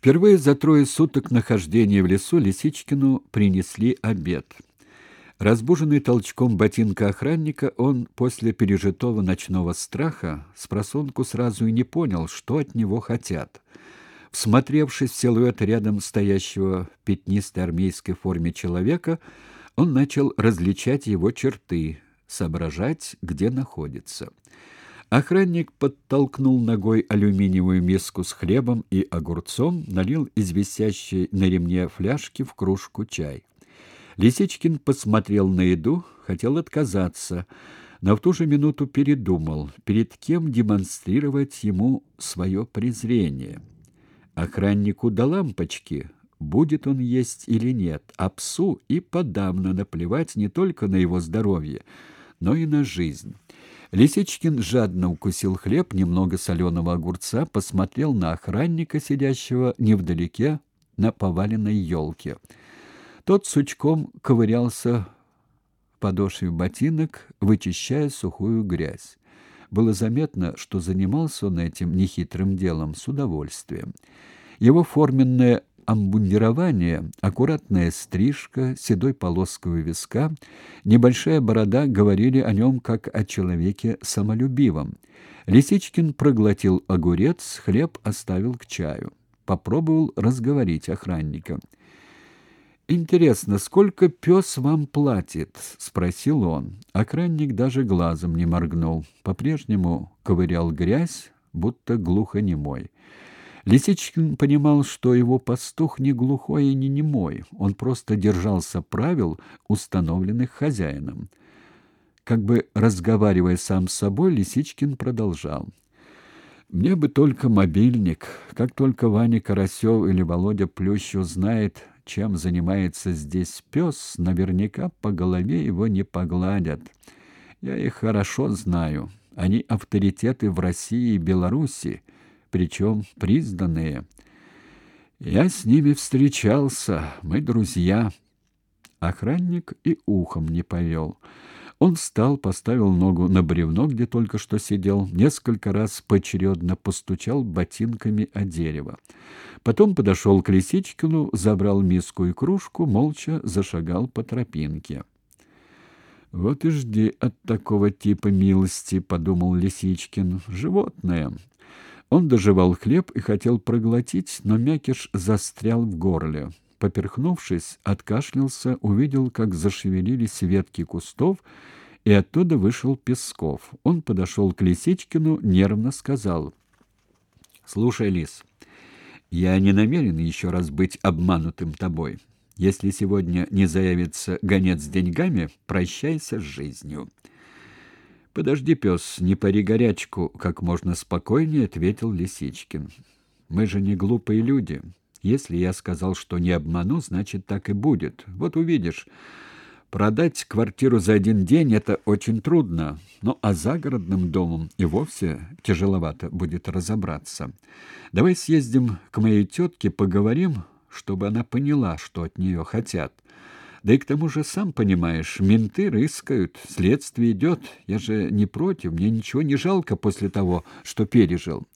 Впервые за трое суток нахождения в лесу Лисичкину принесли обед. Разбуженный толчком ботинка охранника, он после пережитого ночного страха с просонку сразу и не понял, что от него хотят. Всмотревшись в силуэт рядом стоящего в пятнистой армейской форме человека, он начал различать его черты, соображать, где находится. Охранник подтолкнул ногой алюминиевую миску с хлебом и огурцом, налил из висящей на ремне фляжки в кружку чай. Лисичкин посмотрел на еду, хотел отказаться, но в ту же минуту передумал, перед кем демонстрировать ему свое презрение. Охраннику до лампочки, будет он есть или нет, а псу и подавно наплевать не только на его здоровье, но и на жизнь. Лисичкин жадно укусил хлеб, немного соленого огурца, посмотрел на охранника, сидящего невдалеке на поваленной елке. Тот сучком ковырялся в подошве ботинок, вычищая сухую грязь. Было заметно, что занимался он этим нехитрым делом с удовольствием. Его форменное амбундирование, аккуратная стрижка, седой полоской у виска, небольшая борода говорили о нем как о человеке самолюбивом. Лисичкин проглотил огурец, хлеб оставил к чаю. Попробовал разговорить охранника. «Интересно, сколько пес вам платит?» — спросил он. Охранник даже глазом не моргнул. По-прежнему ковырял грязь, будто глухонемой. Лисичкин понимал, что его пастух не глухой и не немой, он просто держался правил, установленных хозяином. Как бы разговаривая сам с собой, Лисичкин продолжал. «Мне бы только мобильник. Как только Ваня Карасев или Володя Плющ узнает, чем занимается здесь пес, наверняка по голове его не погладят. Я их хорошо знаю. Они авторитеты в России и Белоруссии» причем признанные. Я с ними встречался, мы друзья. Охранник и ухом не повел. Он встал, поставил ногу на бревно, где только что сидел, несколько раз поочередно постучал ботинками о дерево. Потом подошел к Лисичкину, забрал миску и кружку, молча зашагал по тропинке. «Вот и жди от такого типа милости», — подумал Лисичкин. «Животное. Он доживал хлеб и хотел проглотить, но мякиш застрял в горле. Поперхнувшись, откашлялся, увидел, как зашевелились ветки кустов, и оттуда вышел Песков. Он подошел к Лисичкину, нервно сказал: "Слушай, Лис, я не намерен еще раз быть обманутым тобой. Если сегодня не заявится гонец с деньгами, прощайся с жизнью". Подожди, пес, не пари горячку, как можно спокойнее ответил Лисичкин. Мы же не глупые люди. Если я сказал, что не обману, значит так и будет. Вот увидишь. Продать квартиру за один день это очень трудно, но а загородным домом и вовсе тяжеловато будет разобраться. Давай съездим к моей тетке, поговорим, чтобы она поняла, что от нее хотят. Да и к тому же, сам понимаешь, менты рыскают, следствие идет. Я же не против, мне ничего не жалко после того, что пережил.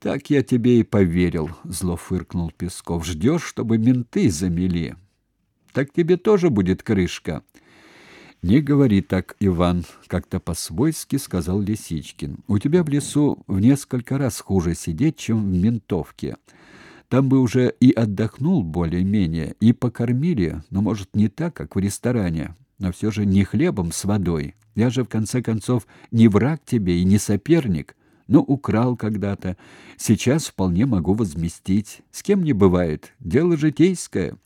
Так я тебе и поверил, зло фыркнул Песков. Ждешь, чтобы менты замели. Так тебе тоже будет крышка. Не говори так, Иван, как-то по-свойски сказал Лисичкин. У тебя в лесу в несколько раз хуже сидеть, чем в ментовке. Там бы уже и отдохнул более-менее, и покормили, но, может, не так, как в ресторане, но все же не хлебом с водой. Я же, в конце концов, не враг тебе и не соперник, но украл когда-то. Сейчас вполне могу возместить. С кем не бывает. Дело житейское.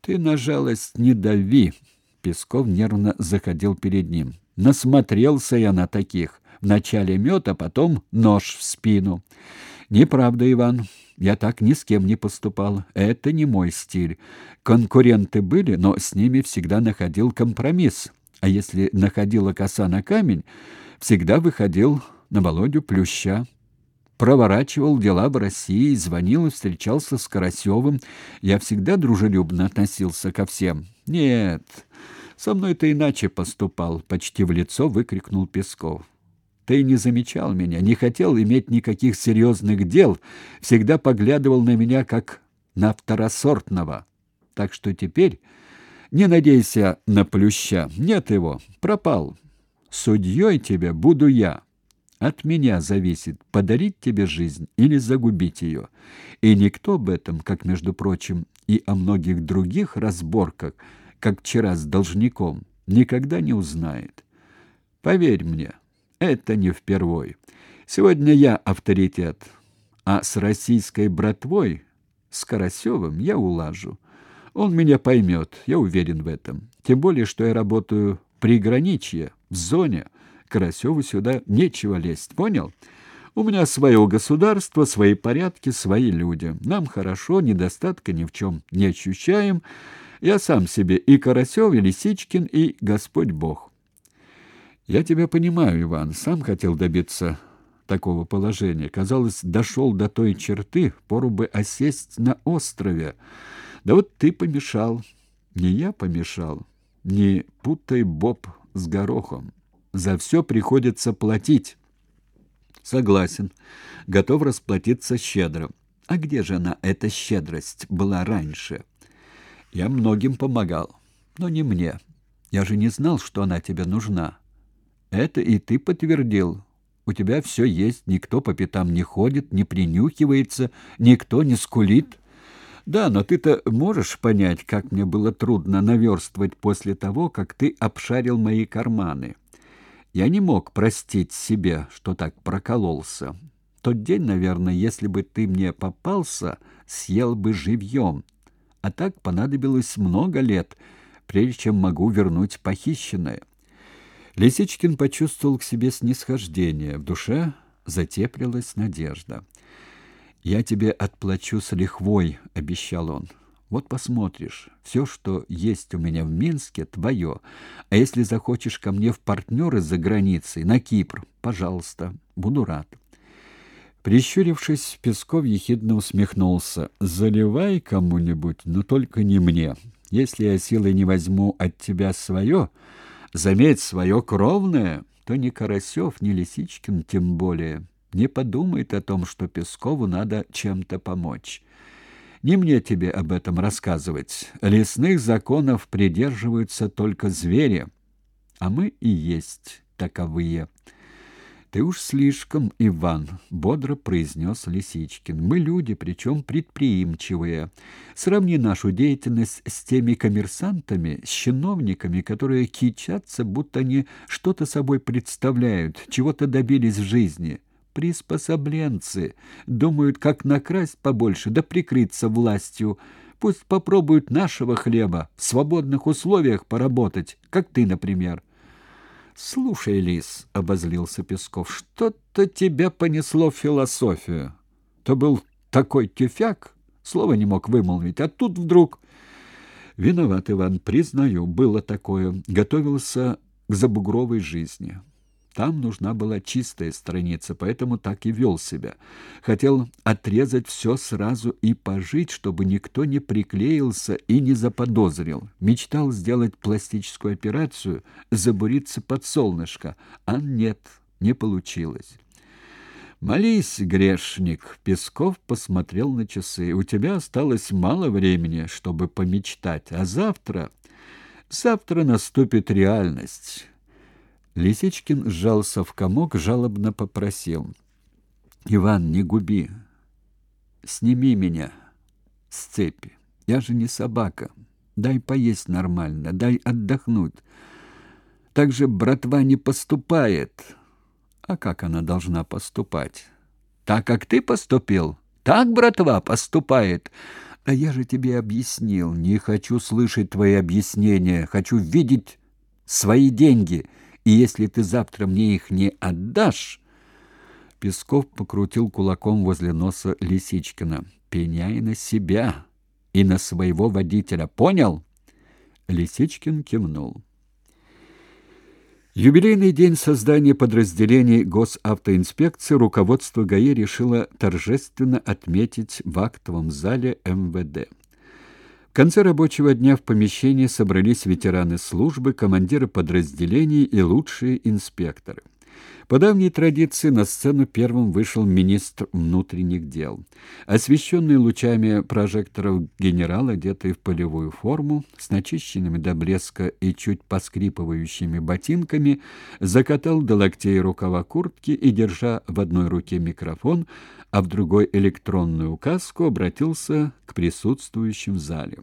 Ты на жалость не дави. Песков нервно заходил перед ним. Насмотрелся я на таких. Вначале мед, а потом нож в спину. Неправда, Иван. Я так ни с кем не поступал. Это не мой стиль. Конкуренты были, но с ними всегда находил компромисс. А если находила коса на камень, всегда выходил на Володю Плюща. Проворачивал дела в России, звонил и встречался с Карасевым. Я всегда дружелюбно относился ко всем. Нет, со мной ты иначе поступал, почти в лицо выкрикнул Песков. Ты не замечал меня, не хотел иметь никаких серьезных дел, всегда поглядывал на меня как на второсортного. Так что теперь не надейся на плюща. Нет его, пропал. Судьей тебе буду я. От меня зависит, подарить тебе жизнь или загубить ее. И никто об этом, как, между прочим, и о многих других разборках, как вчера с должником, никогда не узнает. Поверь мне, это не впервой. Сегодня я авторитет, а с российской братвой, с Карасевым, я улажу. Он меня поймет, я уверен в этом. Тем более, что я работаю при граничье, в зоне. Карасеву сюда нечего лезть, понял? У меня свое государство, свои порядки, свои люди. Нам хорошо, недостатка ни в чем не ощущаем. Я сам себе и Карасев, и Лисичкин, и Господь Бог. Я тебя понимаю, Иван, сам хотел добиться такого положения. Казалось, дошел до той черты, пору бы осесть на острове. Да вот ты помешал. Не я помешал. Не путай боб с горохом. За все приходится платить. Согласен. Готов расплатиться щедро. А где же она, эта щедрость, была раньше? Я многим помогал, но не мне. Я же не знал, что она тебе нужна. Это и ты подтвердил. У тебя все есть, никто по пятам не ходит, не принюхивается, никто не скулит. Да, но ты-то можешь понять, как мне было трудно наверстывать после того, как ты обшарил мои карманы. Я не мог простить себе, что так прокололся. Тот день, наверное, если бы ты мне попался, съел бы живьем. А так понадобилось много лет, прежде чем могу вернуть похищенное. Лисичкин почувствовал к себе снисхождение. В душе затеплилась надежда. «Я тебе отплачу с лихвой», — обещал он. «Вот посмотришь, все, что есть у меня в Минске, твое. А если захочешь ко мне в партнеры за границей, на Кипр, пожалуйста, буду рад». Прищурившись, Песков ехидно усмехнулся. «Заливай кому-нибудь, но только не мне. Если я силой не возьму от тебя свое...» заметь свое кровное, то ни Карасев, ни Лисичкин тем более не подумает о том, что Пескову надо чем-то помочь. Не мне тебе об этом рассказывать. Лесных законов придерживаются только звери, а мы и есть таковые. Ты уж слишком, Иван, бодро произнес Лисичкин. Мы люди, причем предприимчивые. Сравни нашу деятельность с теми коммерсантами, с чиновниками, которые кичатся, будто они что-то собой представляют, чего-то добились в жизни. Приспособленцы думают, как накрасть побольше, да прикрыться властью. Пусть попробуют нашего хлеба в свободных условиях поработать, как ты, например. Слушай, Лис, обозлился Песков. Что-то тебя понесло в философию. То был такой тюфяк, слова не мог вымолвить, а тут вдруг Виноват, Иван, признаю, было такое. Готовился к забугровой жизни. Там нужна была чистая страница, поэтому так и вел себя. Хотел отрезать все сразу и пожить, чтобы никто не приклеился и не заподозрил. Мечтал сделать пластическую операцию, забуриться под солнышко, а нет, не получилось. «Молись, грешник!» Песков посмотрел на часы. «У тебя осталось мало времени, чтобы помечтать, а завтра...» «Завтра наступит реальность». Лисичкин сжался в комок, жалобно попросил. «Иван, не губи. Сними меня с цепи. Я же не собака. Дай поесть нормально, дай отдохнуть. Так же братва не поступает. А как она должна поступать? Так, как ты поступил? Так братва поступает. А я же тебе объяснил. Не хочу слышать твои объяснения. Хочу видеть свои деньги». И если ты завтра мне их не отдашь, Песков покрутил кулаком возле носа Лисичкина. Пеняй на себя и на своего водителя, понял? Лисичкин кивнул. Юбилейный день создания подразделений госавтоинспекции руководство ГАИ решило торжественно отметить в актовом зале МВД. В конце рабочего дня в помещении собрались ветераны службы, командиры подразделений и лучшие инспекторы. По давней традиции на сцену первым вышел министр внутренних дел. Освещенный лучами прожекторов генерал, одетый в полевую форму, с начищенными до блеска и чуть поскрипывающими ботинками, закатал до локтей рукава куртки и, держа в одной руке микрофон, а в другой электронную указку, обратился к присутствующим в зале.